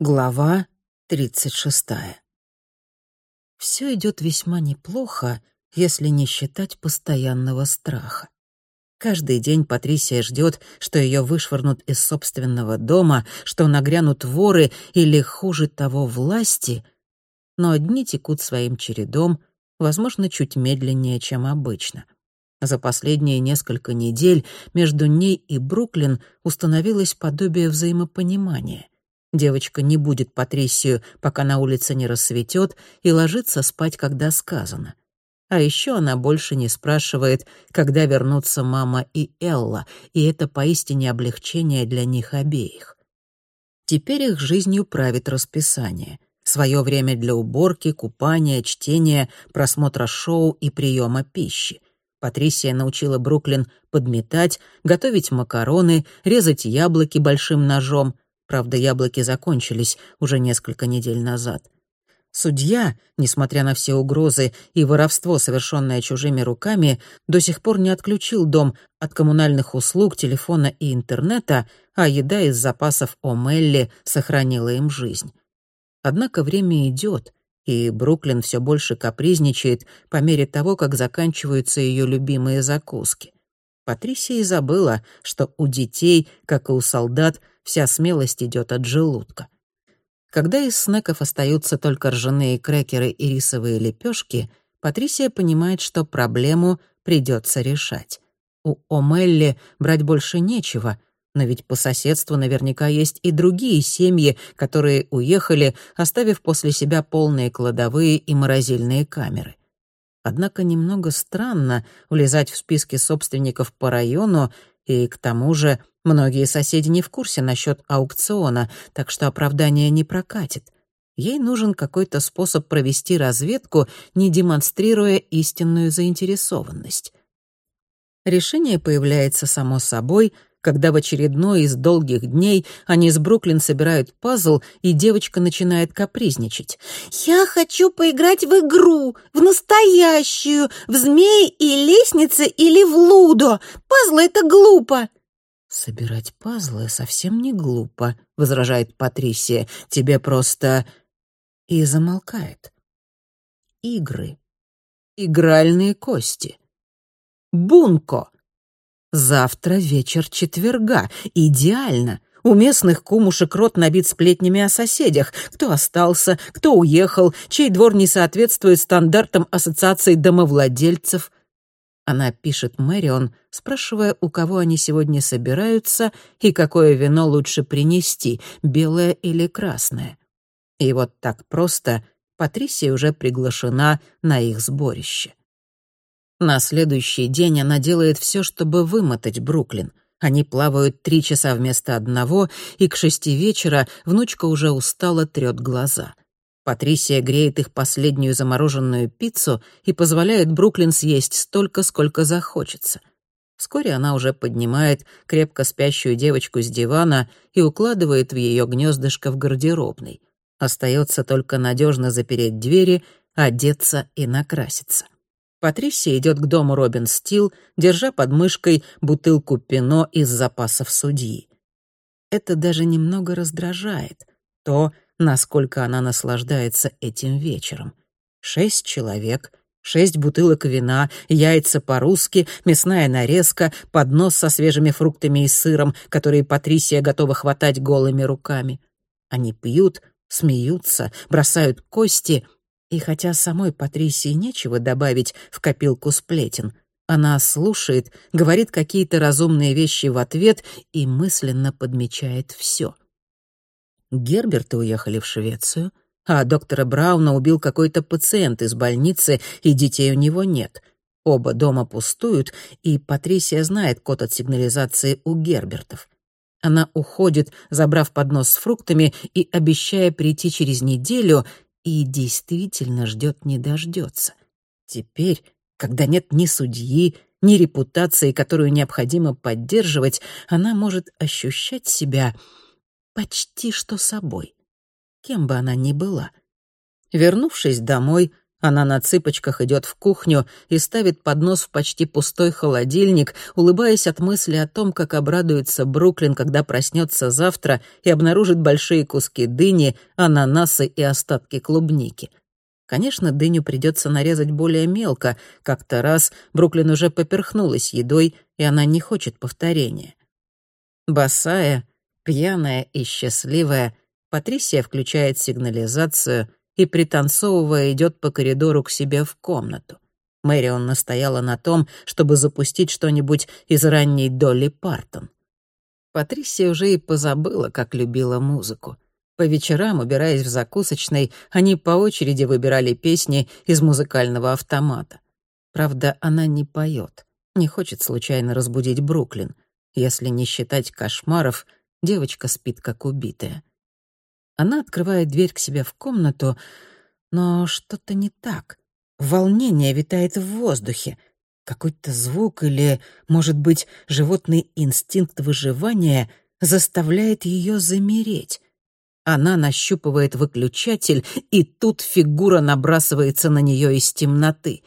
Глава 36. Все идет весьма неплохо, если не считать постоянного страха. Каждый день Патрисия ждет, что ее вышвырнут из собственного дома, что нагрянут воры или, хуже того, власти, но дни текут своим чередом, возможно, чуть медленнее, чем обычно — за последние несколько недель между ней и Бруклин установилось подобие взаимопонимания. Девочка не будет Патрисию, пока на улице не рассветет, и ложится спать, когда сказано. А еще она больше не спрашивает, когда вернутся мама и Элла, и это поистине облегчение для них обеих. Теперь их жизнью правит расписание. Свое время для уборки, купания, чтения, просмотра шоу и приема пищи — Патрисия научила Бруклин подметать, готовить макароны, резать яблоки большим ножом. Правда, яблоки закончились уже несколько недель назад. Судья, несмотря на все угрозы и воровство, совершенное чужими руками, до сих пор не отключил дом от коммунальных услуг, телефона и интернета, а еда из запасов О'Мелли сохранила им жизнь. Однако время идет, и Бруклин все больше капризничает по мере того, как заканчиваются ее любимые закуски. Патрисия и забыла, что у детей, как и у солдат, вся смелость идет от желудка. Когда из снеков остаются только ржаные крекеры и рисовые лепешки, Патрисия понимает, что проблему придется решать. У Омелли брать больше нечего, но ведь по соседству наверняка есть и другие семьи, которые уехали, оставив после себя полные кладовые и морозильные камеры. Однако немного странно влезать в списки собственников по району, и к тому же многие соседи не в курсе насчет аукциона, так что оправдание не прокатит. Ей нужен какой-то способ провести разведку, не демонстрируя истинную заинтересованность. Решение появляется само собой — когда в очередной из долгих дней они с Бруклин собирают пазл, и девочка начинает капризничать. «Я хочу поиграть в игру, в настоящую, в змеи и лестницы или в лудо. Пазлы — это глупо!» «Собирать пазлы совсем не глупо», — возражает Патрисия. «Тебе просто...» И замолкает. Игры. Игральные кости. Бунко. Завтра вечер четверга. Идеально. У местных кумушек рот набит сплетнями о соседях. Кто остался, кто уехал, чей двор не соответствует стандартам Ассоциации домовладельцев. Она пишет Мэрион, спрашивая, у кого они сегодня собираются и какое вино лучше принести, белое или красное. И вот так просто Патрисия уже приглашена на их сборище. На следующий день она делает все, чтобы вымотать Бруклин. Они плавают три часа вместо одного, и к шести вечера внучка уже устала трет глаза. Патрисия греет их последнюю замороженную пиццу и позволяет Бруклин съесть столько, сколько захочется. Вскоре она уже поднимает крепко спящую девочку с дивана и укладывает в ее гнездышко в гардеробной. Остается только надежно запереть двери, одеться и накраситься. Патрисия идет к дому Робин Стил, держа под мышкой бутылку пино из запасов судьи. Это даже немного раздражает. То, насколько она наслаждается этим вечером. Шесть человек, шесть бутылок вина, яйца по-русски, мясная нарезка, поднос со свежими фруктами и сыром, которые Патрисия готова хватать голыми руками. Они пьют, смеются, бросают кости — и хотя самой Патрисии нечего добавить в копилку сплетен, она слушает, говорит какие-то разумные вещи в ответ и мысленно подмечает все. Герберты уехали в Швецию, а доктора Брауна убил какой-то пациент из больницы, и детей у него нет. Оба дома пустуют, и Патрисия знает код от сигнализации у Гербертов. Она уходит, забрав поднос с фруктами и обещая прийти через неделю, и действительно ждет не дождется. Теперь, когда нет ни судьи, ни репутации, которую необходимо поддерживать, она может ощущать себя почти что собой, кем бы она ни была. Вернувшись домой, Она на цыпочках идет в кухню и ставит поднос в почти пустой холодильник, улыбаясь от мысли о том, как обрадуется Бруклин, когда проснется завтра и обнаружит большие куски дыни, ананасы и остатки клубники. Конечно, дыню придется нарезать более мелко. Как-то раз Бруклин уже поперхнулась едой, и она не хочет повторения. Босая, пьяная и счастливая, Патрисия включает сигнализацию и, пританцовывая, идет по коридору к себе в комнату. Мэрион настояла на том, чтобы запустить что-нибудь из ранней Долли Партон. Патрисия уже и позабыла, как любила музыку. По вечерам, убираясь в закусочной, они по очереди выбирали песни из музыкального автомата. Правда, она не поет, не хочет случайно разбудить Бруклин. Если не считать кошмаров, девочка спит как убитая. Она открывает дверь к себе в комнату, но что-то не так. Волнение витает в воздухе. Какой-то звук или, может быть, животный инстинкт выживания заставляет ее замереть. Она нащупывает выключатель, и тут фигура набрасывается на нее из темноты.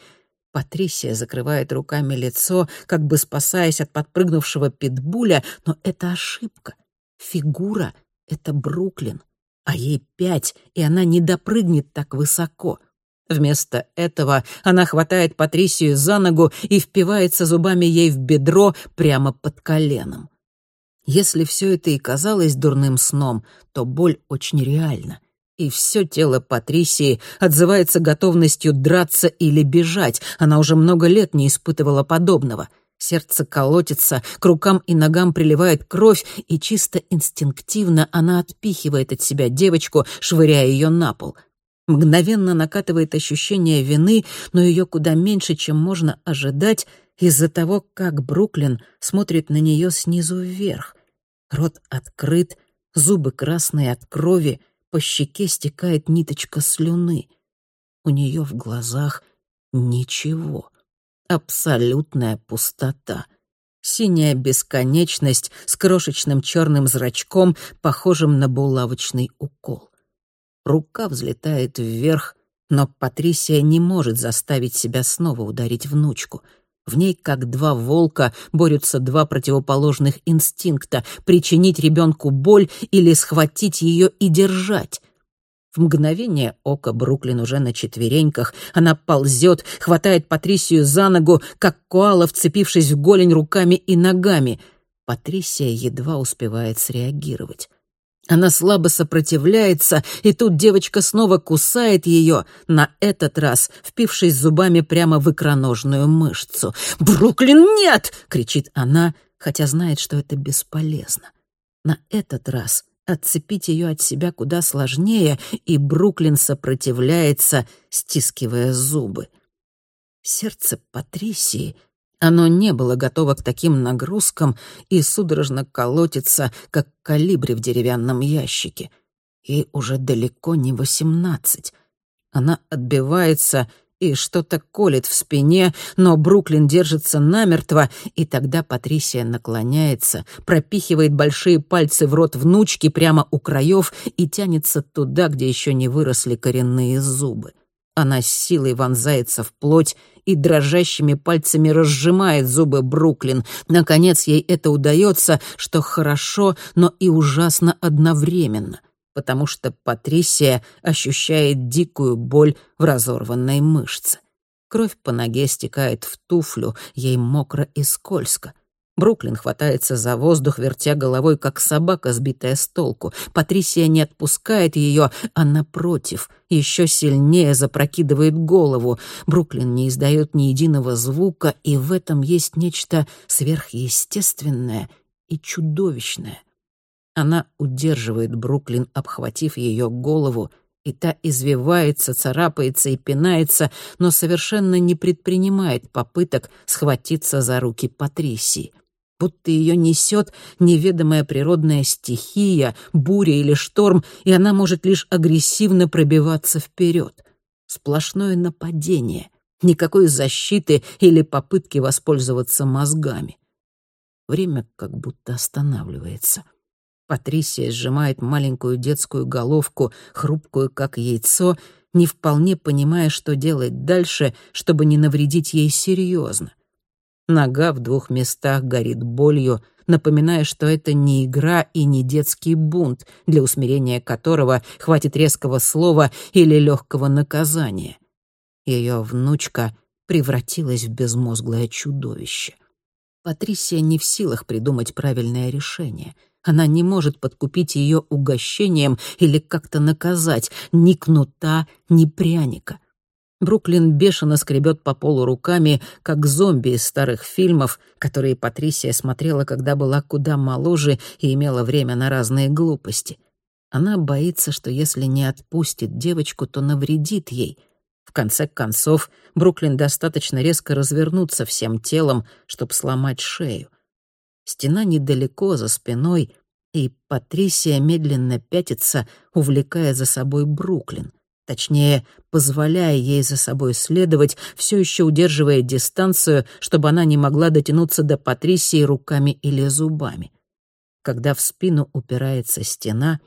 Патрисия закрывает руками лицо, как бы спасаясь от подпрыгнувшего питбуля, но это ошибка. Фигура — это Бруклин а ей пять, и она не допрыгнет так высоко. Вместо этого она хватает Патрисию за ногу и впивается зубами ей в бедро прямо под коленом. Если все это и казалось дурным сном, то боль очень реальна, и все тело Патрисии отзывается готовностью драться или бежать. Она уже много лет не испытывала подобного — Сердце колотится, к рукам и ногам приливает кровь, и чисто инстинктивно она отпихивает от себя девочку, швыряя ее на пол. Мгновенно накатывает ощущение вины, но ее куда меньше, чем можно ожидать, из-за того, как Бруклин смотрит на нее снизу вверх. Рот открыт, зубы красные от крови, по щеке стекает ниточка слюны. У нее в глазах ничего абсолютная пустота. Синяя бесконечность с крошечным черным зрачком, похожим на булавочный укол. Рука взлетает вверх, но Патрисия не может заставить себя снова ударить внучку. В ней, как два волка, борются два противоположных инстинкта — причинить ребенку боль или схватить ее и держать. В мгновение ока Бруклин уже на четвереньках. Она ползет, хватает Патрисию за ногу, как коала, вцепившись в голень руками и ногами. Патрисия едва успевает среагировать. Она слабо сопротивляется, и тут девочка снова кусает ее, на этот раз впившись зубами прямо в икроножную мышцу. «Бруклин, нет!» — кричит она, хотя знает, что это бесполезно. На этот раз Отцепить ее от себя куда сложнее, и Бруклин сопротивляется, стискивая зубы. Сердце Патрисии, оно не было готово к таким нагрузкам и судорожно колотится, как калибри в деревянном ящике. Ей уже далеко не восемнадцать. Она отбивается и что-то колет в спине, но Бруклин держится намертво, и тогда Патрисия наклоняется, пропихивает большие пальцы в рот внучки прямо у краев и тянется туда, где еще не выросли коренные зубы. Она с силой вонзается в плоть и дрожащими пальцами разжимает зубы Бруклин. Наконец ей это удается, что хорошо, но и ужасно одновременно — потому что Патрисия ощущает дикую боль в разорванной мышце. Кровь по ноге стекает в туфлю, ей мокро и скользко. Бруклин хватается за воздух, вертя головой, как собака, сбитая с толку. Патрисия не отпускает ее, а напротив, еще сильнее запрокидывает голову. Бруклин не издает ни единого звука, и в этом есть нечто сверхъестественное и чудовищное — она удерживает Бруклин, обхватив ее голову, и та извивается, царапается и пинается, но совершенно не предпринимает попыток схватиться за руки Патрисии. Будто ее несет неведомая природная стихия, буря или шторм, и она может лишь агрессивно пробиваться вперед. Сплошное нападение, никакой защиты или попытки воспользоваться мозгами. Время как будто останавливается — Патрисия сжимает маленькую детскую головку, хрупкую, как яйцо, не вполне понимая, что делать дальше, чтобы не навредить ей серьезно. Нога в двух местах горит болью, напоминая, что это не игра и не детский бунт, для усмирения которого хватит резкого слова или легкого наказания. Ее внучка превратилась в безмозглое чудовище. Патрисия не в силах придумать правильное решение. Она не может подкупить ее угощением или как-то наказать ни кнута, ни пряника. Бруклин бешено скребет по полу руками, как зомби из старых фильмов, которые Патрисия смотрела, когда была куда моложе и имела время на разные глупости. Она боится, что если не отпустит девочку, то навредит ей. В конце концов, Бруклин достаточно резко развернуться всем телом, чтобы сломать шею. Стена недалеко, за спиной, и Патрисия медленно пятится, увлекая за собой Бруклин — Точнее, позволяя ей за собой следовать, все еще удерживая дистанцию, чтобы она не могла дотянуться до Патрисии руками или зубами. Когда в спину упирается стена,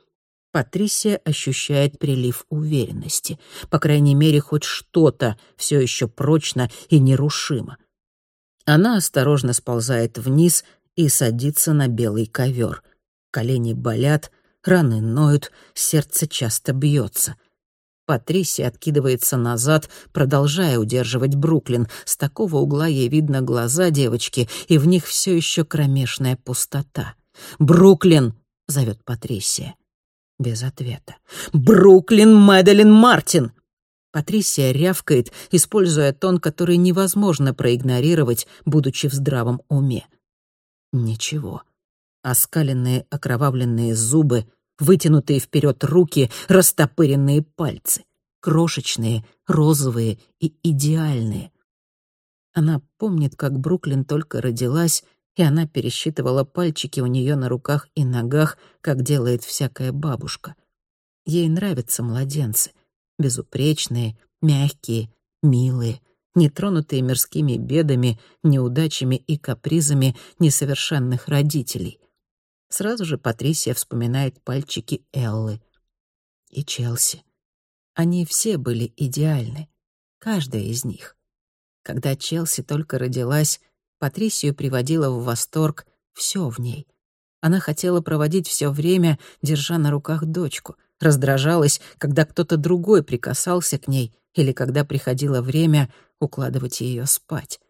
Патрисия ощущает прилив уверенности. По крайней мере, хоть что-то все еще прочно и нерушимо. Она осторожно сползает вниз и садится на белый ковер. Колени болят, раны ноют, сердце часто бьется. Патрисия откидывается назад, продолжая удерживать Бруклин. С такого угла ей видно глаза девочки, и в них все еще кромешная пустота. «Бруклин!» — зовет Патрисия. Без ответа. «Бруклин Мэдалин Мартин!» Патрисия рявкает, используя тон, который невозможно проигнорировать, будучи в здравом уме. Ничего. Оскаленные окровавленные зубы вытянутые вперед руки, растопыренные пальцы. Крошечные, розовые и идеальные. Она помнит, как Бруклин только родилась, и она пересчитывала пальчики у нее на руках и ногах, как делает всякая бабушка. Ей нравятся младенцы. Безупречные, мягкие, милые, нетронутые мирскими бедами, неудачами и капризами несовершенных родителей. Сразу же Патрисия вспоминает пальчики Эллы и Челси. Они все были идеальны, каждая из них. Когда Челси только родилась, Патрисию приводила в восторг все в ней. Она хотела проводить все время, держа на руках дочку, раздражалась, когда кто-то другой прикасался к ней или когда приходило время укладывать ее спать.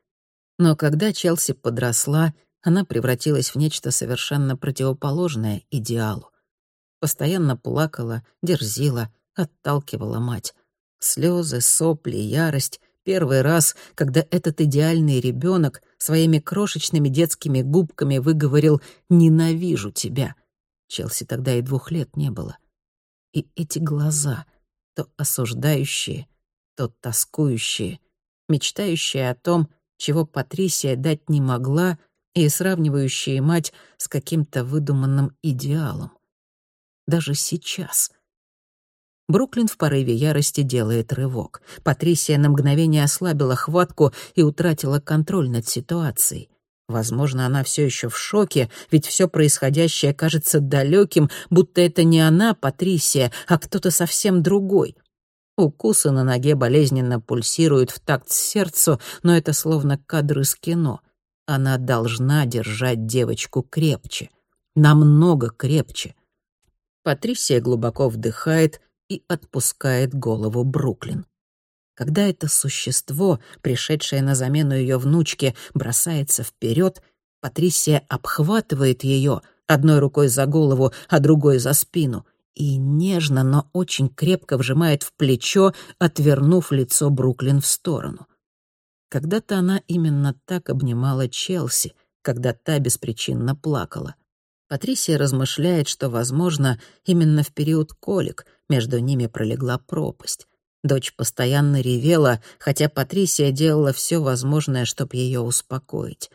Но когда Челси подросла, она превратилась в нечто совершенно противоположное идеалу. Постоянно плакала, дерзила, отталкивала мать. Слезы, сопли, ярость — первый раз, когда этот идеальный ребенок своими крошечными детскими губками выговорил «ненавижу тебя». Челси тогда и двух лет не было. И эти глаза, то осуждающие, то тоскующие, мечтающие о том, чего Патрисия дать не могла — и сравнивающие мать с каким-то выдуманным идеалом. Даже сейчас. Бруклин в порыве ярости делает рывок. Патрисия на мгновение ослабила хватку и утратила контроль над ситуацией. Возможно, она все еще в шоке, ведь все происходящее кажется далеким, будто это не она, Патрисия, а кто-то совсем другой. Укусы на ноге болезненно пульсируют в такт сердцу, но это словно кадры из кино — она должна держать девочку крепче, намного крепче. Патрисия глубоко вдыхает и отпускает голову Бруклин. Когда это существо, пришедшее на замену ее внучке, бросается вперед, Патрисия обхватывает ее одной рукой за голову, а другой за спину и нежно, но очень крепко вжимает в плечо, отвернув лицо Бруклин в сторону. Когда-то она именно так обнимала Челси, когда та беспричинно плакала. Патрисия размышляет, что, возможно, именно в период колик между ними пролегла пропасть. Дочь постоянно ревела, хотя Патрисия делала все возможное, чтобы ее успокоить.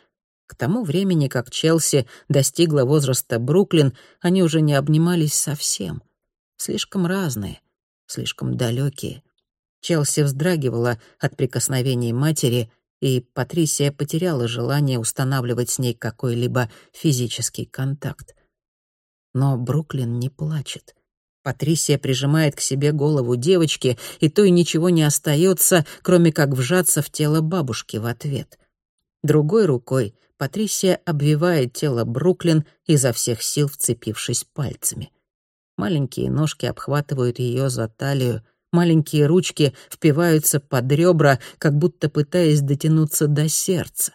К тому времени, как Челси достигла возраста Бруклин, они уже не обнимались совсем. Слишком разные, слишком далекие. Челси вздрагивала от прикосновений матери, и Патрисия потеряла желание устанавливать с ней какой-либо физический контакт. Но Бруклин не плачет. Патрисия прижимает к себе голову девочки, и то и ничего не остается, кроме как вжаться в тело бабушки в ответ. Другой рукой Патрисия обвивает тело Бруклин, изо всех сил вцепившись пальцами. Маленькие ножки обхватывают ее за талию, маленькие ручки впиваются под ребра, как будто пытаясь дотянуться до сердца.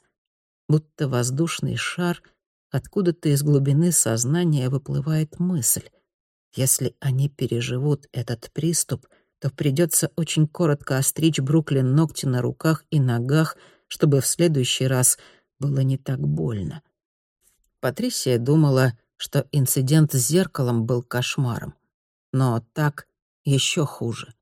Будто воздушный шар, откуда-то из глубины сознания выплывает мысль. Если они переживут этот приступ, то придется очень коротко остричь Бруклин ногти на руках и ногах, чтобы в следующий раз было не так больно. Патрисия думала, что инцидент с зеркалом был кошмаром. Но так еще хуже.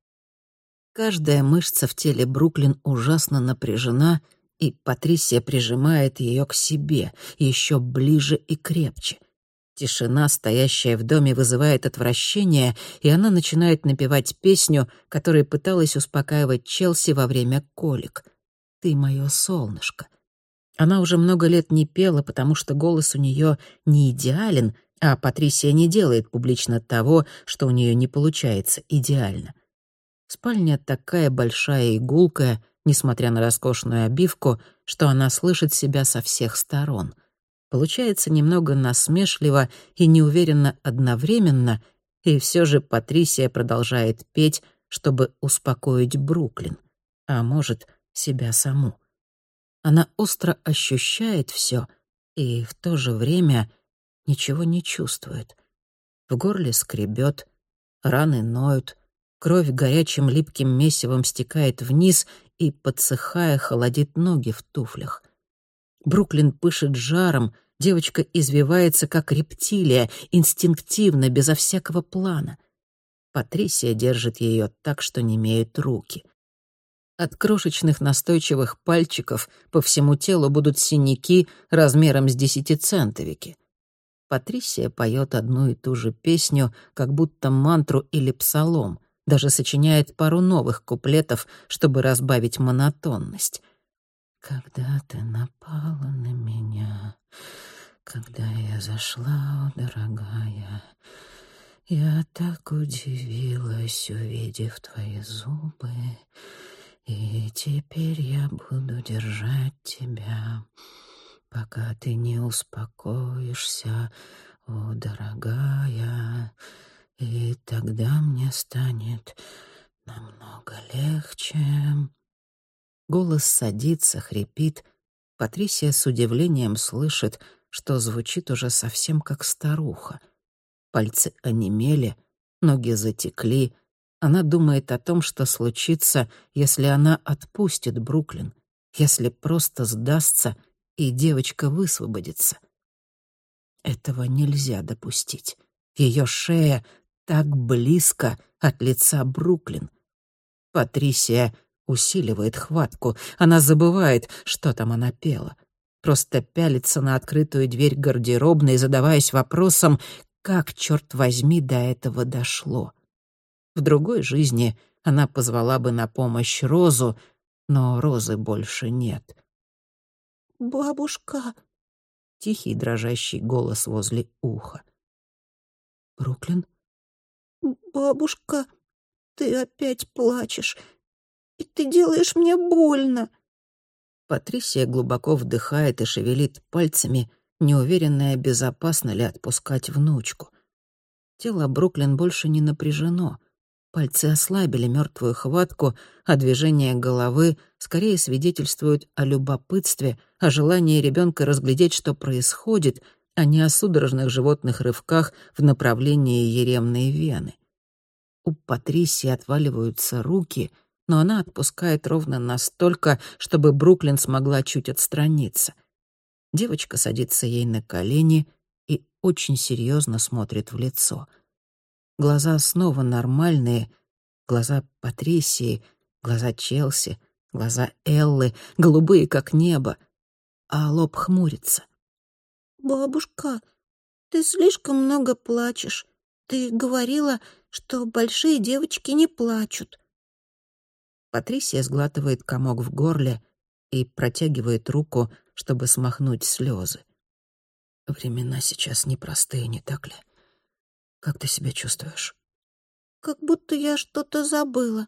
Каждая мышца в теле Бруклин ужасно напряжена, и Патрисия прижимает ее к себе еще ближе и крепче. Тишина, стоящая в доме, вызывает отвращение, и она начинает напевать песню, которой пыталась успокаивать Челси во время колик. «Ты мое солнышко». Она уже много лет не пела, потому что голос у нее не идеален, а Патрисия не делает публично того, что у нее не получается идеально. Спальня такая большая и гулкая, несмотря на роскошную обивку, что она слышит себя со всех сторон — Получается немного насмешливо и неуверенно одновременно, и все же Патрисия продолжает петь, чтобы успокоить Бруклин, а может, себя саму. Она остро ощущает все и в то же время ничего не чувствует. В горле скребет, раны ноют, кровь горячим липким месивом стекает вниз и, подсыхая, холодит ноги в туфлях. Бруклин пышет жаром, Девочка извивается, как рептилия, инстинктивно, безо всякого плана. Патрисия держит ее так, что не имеют руки. От крошечных настойчивых пальчиков по всему телу будут синяки размером с десятицентовики. Патрисия поет одну и ту же песню, как будто мантру или псалом, даже сочиняет пару новых куплетов, чтобы разбавить монотонность. «Когда ты напала на меня, когда я зашла, о, дорогая, я так удивилась, увидев твои зубы, и теперь я буду держать тебя, пока ты не успокоишься, о, дорогая, и тогда мне станет намного легче. Голос садится, хрипит. Патрисия с удивлением слышит, что звучит уже совсем как старуха. Пальцы онемели, ноги затекли. Она думает о том, что случится, если она отпустит Бруклин, если просто сдастся, и девочка высвободится. Этого нельзя допустить. Ее шея так близко от лица Бруклин. Патрисия усиливает хватку. Она забывает, что там она пела просто пялится на открытую дверь гардеробной, задаваясь вопросом, как, черт возьми, до этого дошло. В другой жизни она позвала бы на помощь Розу, но Розы больше нет. «Бабушка!» — тихий дрожащий голос возле уха. «Бруклин?» «Бабушка, ты опять плачешь, и ты делаешь мне больно!» Патрисия глубоко вдыхает и шевелит пальцами, неуверенная, безопасно ли отпускать внучку. Тело Бруклин больше не напряжено. Пальцы ослабили мертвую хватку, а движение головы скорее свидетельствуют о любопытстве, о желании ребенка разглядеть, что происходит, а не о судорожных животных рывках в направлении еремной вены. У Патрисии отваливаются руки — но она отпускает ровно настолько, чтобы Бруклин смогла чуть отстраниться. Девочка садится ей на колени и очень серьезно смотрит в лицо. Глаза снова нормальные, глаза Патрисии, глаза Челси, глаза Эллы, голубые, как небо, а лоб хмурится. «Бабушка, ты слишком много плачешь. Ты говорила, что большие девочки не плачут». Патрисия сглатывает комок в горле и протягивает руку, чтобы смахнуть слезы. Времена сейчас непростые, не так ли? Как ты себя чувствуешь? как будто я что-то забыла.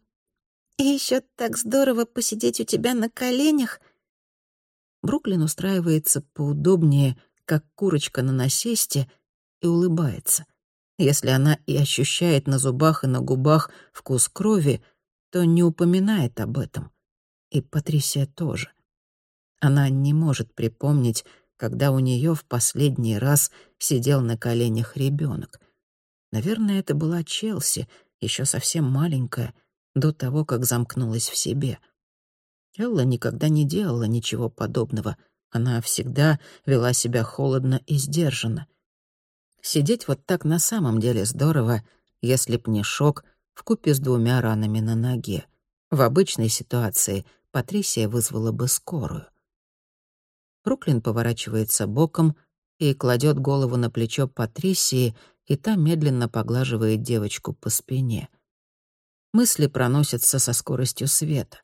И еще так здорово посидеть у тебя на коленях». Бруклин устраивается поудобнее, как курочка на насесте, и улыбается. Если она и ощущает на зубах и на губах вкус крови, то не упоминает об этом. И Патрисия тоже. Она не может припомнить, когда у нее в последний раз сидел на коленях ребенок. Наверное, это была Челси, еще совсем маленькая, до того, как замкнулась в себе. Элла никогда не делала ничего подобного. Она всегда вела себя холодно и сдержанно. Сидеть вот так на самом деле здорово, если б не шок вкупе с двумя ранами на ноге. В обычной ситуации Патрисия вызвала бы скорую. Бруклин поворачивается боком и кладет голову на плечо Патрисии, и та медленно поглаживает девочку по спине. Мысли проносятся со скоростью света.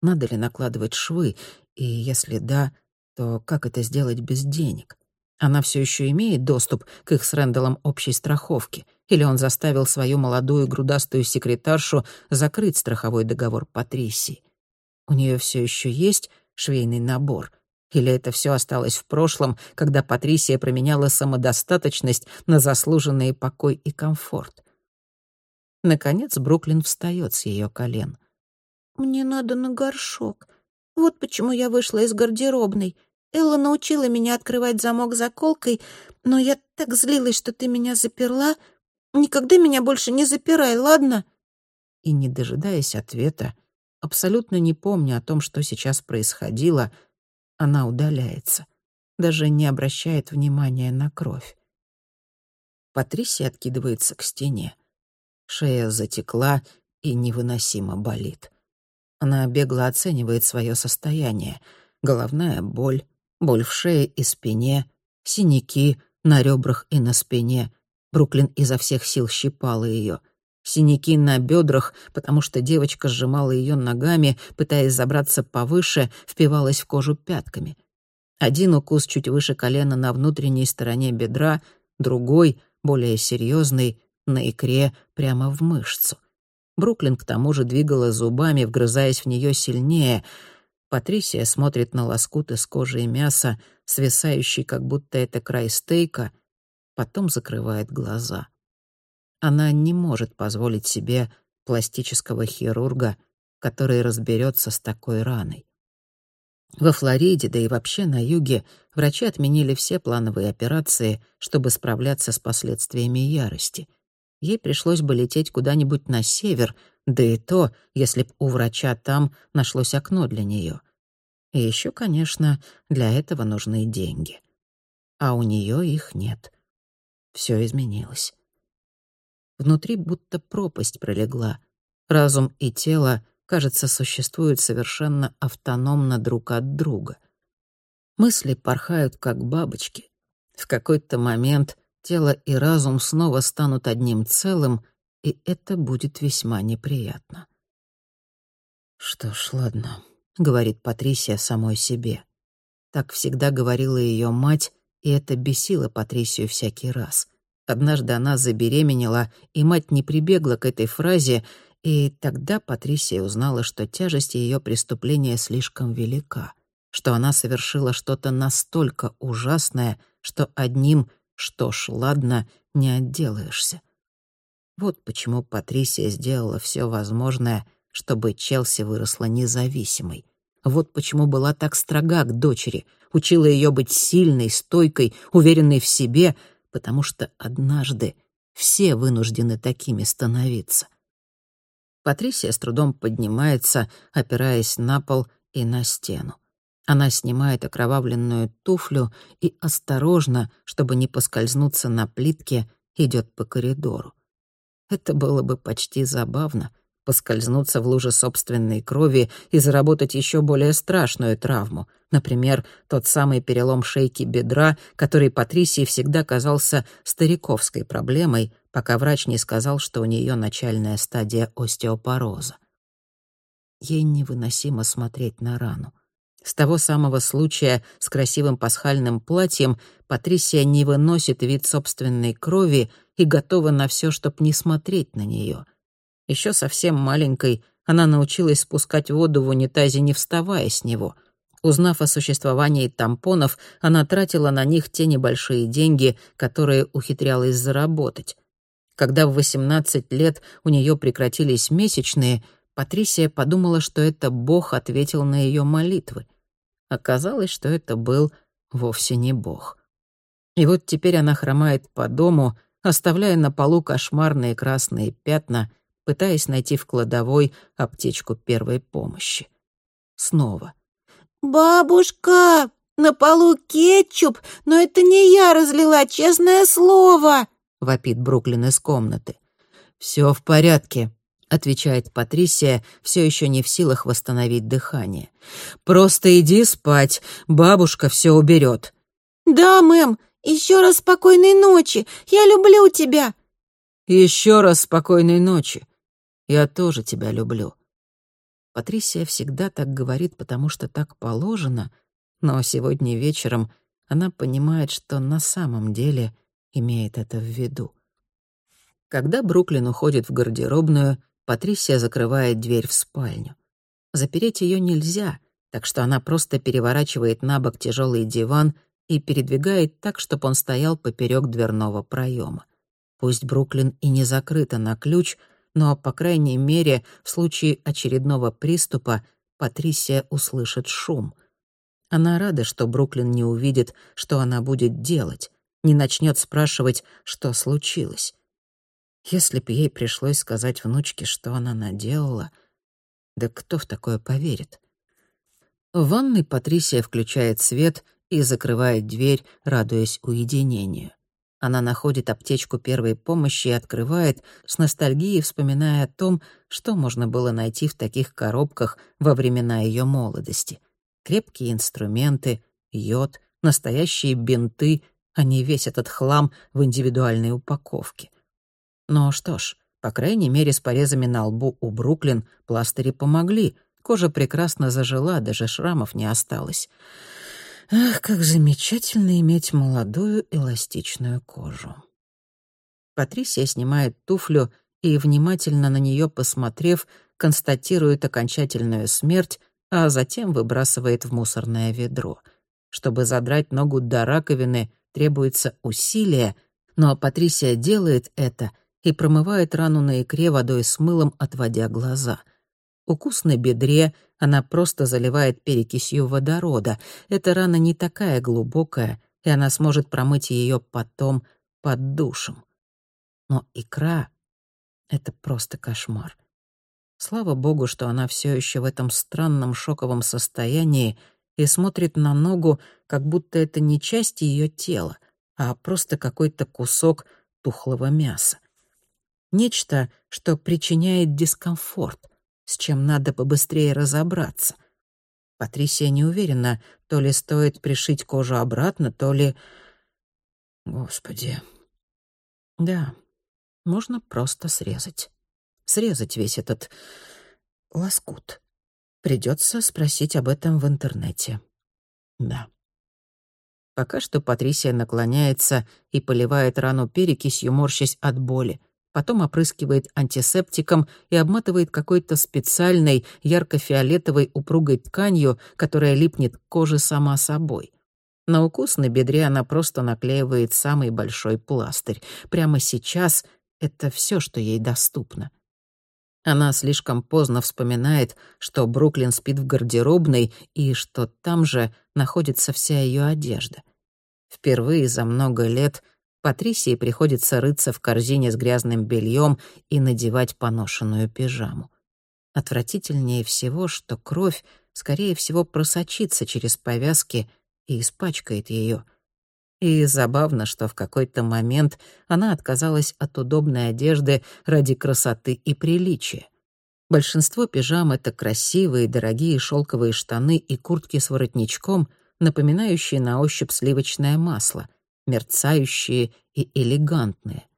Надо ли накладывать швы, и если да, то как это сделать без денег? Она все еще имеет доступ к их с Рэндаллом общей страховке, или он заставил свою молодую грудастую секретаршу закрыть страховой договор Патрисии? У нее все еще есть швейный набор — или это все осталось в прошлом, когда Патрисия променяла самодостаточность на заслуженный покой и комфорт? Наконец Бруклин встает с ее колен. «Мне надо на горшок. Вот почему я вышла из гардеробной. Элла научила меня открывать замок заколкой, но я так злилась, что ты меня заперла. Никогда меня больше не запирай, ладно?» И, не дожидаясь ответа, абсолютно не помня о том, что сейчас происходило, — она удаляется, даже не обращает внимания на кровь. Патрисия откидывается к стене. Шея затекла и невыносимо болит. Она бегло оценивает свое состояние. Головная боль, боль в шее и спине, синяки на ребрах и на спине. Бруклин изо всех сил щипала ее — Синяки на бедрах, потому что девочка сжимала ее ногами, пытаясь забраться повыше, впивалась в кожу пятками. Один укус чуть выше колена на внутренней стороне бедра, другой, более серьезный, на икре прямо в мышцу. Бруклин к тому же двигала зубами, вгрызаясь в нее сильнее. Патрисия смотрит на лоскут из кожи и мяса, свисающий, как будто это край стейка, потом закрывает глаза. Она не может позволить себе пластического хирурга, который разберется с такой раной. Во Флориде, да и вообще на юге, врачи отменили все плановые операции, чтобы справляться с последствиями ярости. Ей пришлось бы лететь куда-нибудь на север, да и то, если б у врача там нашлось окно для нее. И еще, конечно, для этого нужны деньги. А у нее их нет. Все изменилось. Внутри будто пропасть пролегла. Разум и тело, кажется, существуют совершенно автономно друг от друга. Мысли порхают, как бабочки. В какой-то момент тело и разум снова станут одним целым, и это будет весьма неприятно. «Что ж, ладно», — говорит Патрисия самой себе. Так всегда говорила ее мать, и это бесило Патрисию всякий раз — Однажды она забеременела, и мать не прибегла к этой фразе, и тогда Патрисия узнала, что тяжесть ее преступления слишком велика, что она совершила что-то настолько ужасное, что одним «что ж, ладно» не отделаешься. Вот почему Патрисия сделала все возможное, чтобы Челси выросла независимой. Вот почему была так строга к дочери, учила ее быть сильной, стойкой, уверенной в себе — потому что однажды все вынуждены такими становиться. Патрисия с трудом поднимается, опираясь на пол и на стену. Она снимает окровавленную туфлю и осторожно, чтобы не поскользнуться на плитке, идет по коридору. Это было бы почти забавно — поскользнуться в луже собственной крови и заработать еще более страшную травму, Например, тот самый перелом шейки бедра, который Патрисии всегда казался стариковской проблемой, пока врач не сказал, что у нее начальная стадия остеопороза. Ей невыносимо смотреть на рану. С того самого случая с красивым пасхальным платьем Патрисия не выносит вид собственной крови и готова на все, чтобы не смотреть на нее. Еще совсем маленькой она научилась спускать воду в унитазе, не вставая с него. Узнав о существовании тампонов, она тратила на них те небольшие деньги, которые ухитрялась заработать. Когда в 18 лет у нее прекратились месячные, Патрисия подумала, что это Бог ответил на ее молитвы. Оказалось, что это был вовсе не Бог. И вот теперь она хромает по дому, оставляя на полу кошмарные красные пятна, пытаясь найти в кладовой аптечку первой помощи. Снова. «Бабушка, на полу кетчуп, но это не я разлила, честное слово!» — вопит Бруклин из комнаты. «Все в порядке», — отвечает Патрисия, все еще не в силах восстановить дыхание. «Просто иди спать, бабушка все уберет». «Да, мэм, еще раз спокойной ночи, я люблю тебя». «Еще раз спокойной ночи, я тоже тебя люблю». Патрисия всегда так говорит, потому что так положено, но сегодня вечером она понимает, что на самом деле имеет это в виду. Когда Бруклин уходит в гардеробную, Патрисия закрывает дверь в спальню. Запереть ее нельзя, так что она просто переворачивает на бок тяжелый диван и передвигает так, чтобы он стоял поперек дверного проема. Пусть Бруклин и не закрыта на ключ, но, по крайней мере, в случае очередного приступа Патрисия услышит шум. Она рада, что Бруклин не увидит, что она будет делать, не начнет спрашивать, что случилось. Если б ей пришлось сказать внучке, что она наделала, да кто в такое поверит? В ванной Патрисия включает свет и закрывает дверь, радуясь уединению. Она находит аптечку первой помощи и открывает, с ностальгией вспоминая о том, что можно было найти в таких коробках во времена ее молодости. Крепкие инструменты, йод, настоящие бинты, не весь этот хлам в индивидуальной упаковке. Ну что ж, по крайней мере, с порезами на лбу у Бруклин пластыри помогли. Кожа прекрасно зажила, даже шрамов не осталось. Ах, как замечательно иметь молодую эластичную кожу. Патрисия снимает туфлю и, внимательно на нее посмотрев, констатирует окончательную смерть, а затем выбрасывает в мусорное ведро. Чтобы задрать ногу до раковины, требуется усилие, но Патрисия делает это и промывает рану на икре водой с мылом, отводя глаза — Укус на бедре она просто заливает перекисью водорода. Эта рана не такая глубокая, и она сможет промыть ее потом под душем. Но икра — это просто кошмар. Слава богу, что она все еще в этом странном шоковом состоянии и смотрит на ногу, как будто это не часть ее тела, а просто какой-то кусок тухлого мяса. Нечто, что причиняет дискомфорт — с чем надо побыстрее разобраться. Патрисия не уверена, то ли стоит пришить кожу обратно, то ли... Господи. Да, можно просто срезать. Срезать весь этот лоскут. Придется спросить об этом в интернете. Да. Пока что Патрисия наклоняется и поливает рану перекисью, морщась от боли потом опрыскивает антисептиком и обматывает какой-то специальной ярко-фиолетовой упругой тканью, которая липнет к коже сама собой. На укус на бедре она просто наклеивает самый большой пластырь. Прямо сейчас это все, что ей доступно. Она слишком поздно вспоминает, что Бруклин спит в гардеробной и что там же находится вся ее одежда. Впервые за много лет — Патрисии приходится рыться в корзине с грязным бельем и надевать поношенную пижаму. Отвратительнее всего, что кровь, скорее всего, просочится через повязки и испачкает ее. И забавно, что в какой-то момент она отказалась от удобной одежды ради красоты и приличия. Большинство пижам — это красивые, дорогие шелковые штаны и куртки с воротничком, напоминающие на ощупь сливочное масло — мерцающие и элегантные.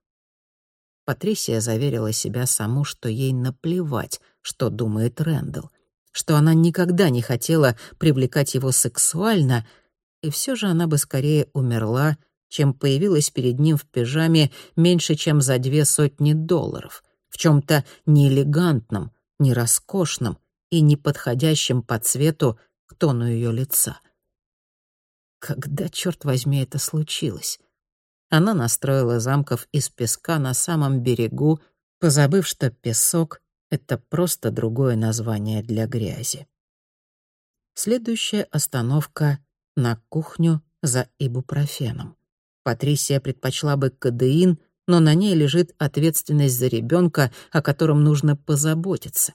Патрисия заверила себя саму, что ей наплевать, что думает Рэндалл, что она никогда не хотела привлекать его сексуально, и все же она бы скорее умерла, чем появилась перед ним в пижаме меньше, чем за две сотни долларов. в чем-то неэлегантном, не роскошном и не подходящем по цвету к тону ее лица. Когда, черт возьми, это случилось? Она настроила замков из песка на самом берегу, позабыв, что песок — это просто другое название для грязи. Следующая остановка — на кухню за ибупрофеном. Патрисия предпочла бы кадеин, но на ней лежит ответственность за ребенка, о котором нужно позаботиться.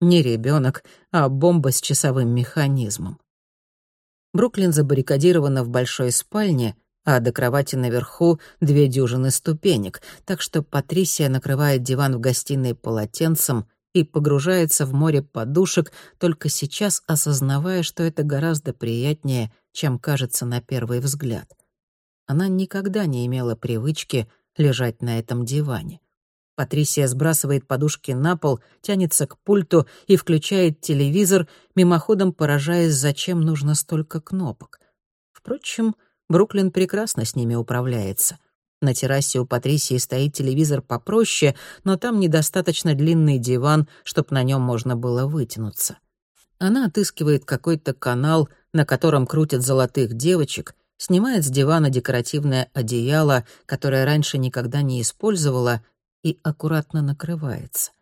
Не ребенок, а бомба с часовым механизмом. Бруклин забаррикадирована в большой спальне, а до кровати наверху две дюжины ступенек, так что Патрисия накрывает диван в гостиной полотенцем и погружается в море подушек, только сейчас осознавая, что это гораздо приятнее, чем кажется на первый взгляд. Она никогда не имела привычки лежать на этом диване. Патрисия сбрасывает подушки на пол, тянется к пульту и включает телевизор, мимоходом поражаясь, зачем нужно столько кнопок. Впрочем, Бруклин прекрасно с ними управляется. На террасе у Патрисии стоит телевизор попроще, но там недостаточно длинный диван, чтобы на нем можно было вытянуться. Она отыскивает какой-то канал, на котором крутят золотых девочек, снимает с дивана декоративное одеяло, которое раньше никогда не использовала, и аккуратно накрывается.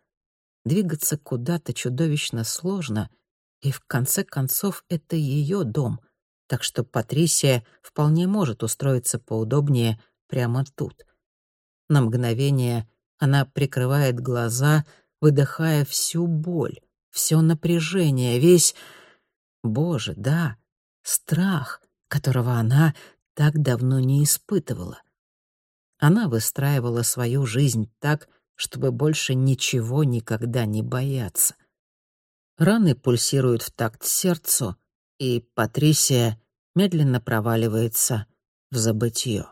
Двигаться куда-то чудовищно сложно, и в конце концов это ее дом, так что Патрисия вполне может устроиться поудобнее прямо тут. На мгновение она прикрывает глаза, выдыхая всю боль, все напряжение, весь... Боже, да, страх, которого она так давно не испытывала. Она выстраивала свою жизнь так, чтобы больше ничего никогда не бояться. Раны пульсируют в такт сердцу, и Патрисия медленно проваливается в забытье.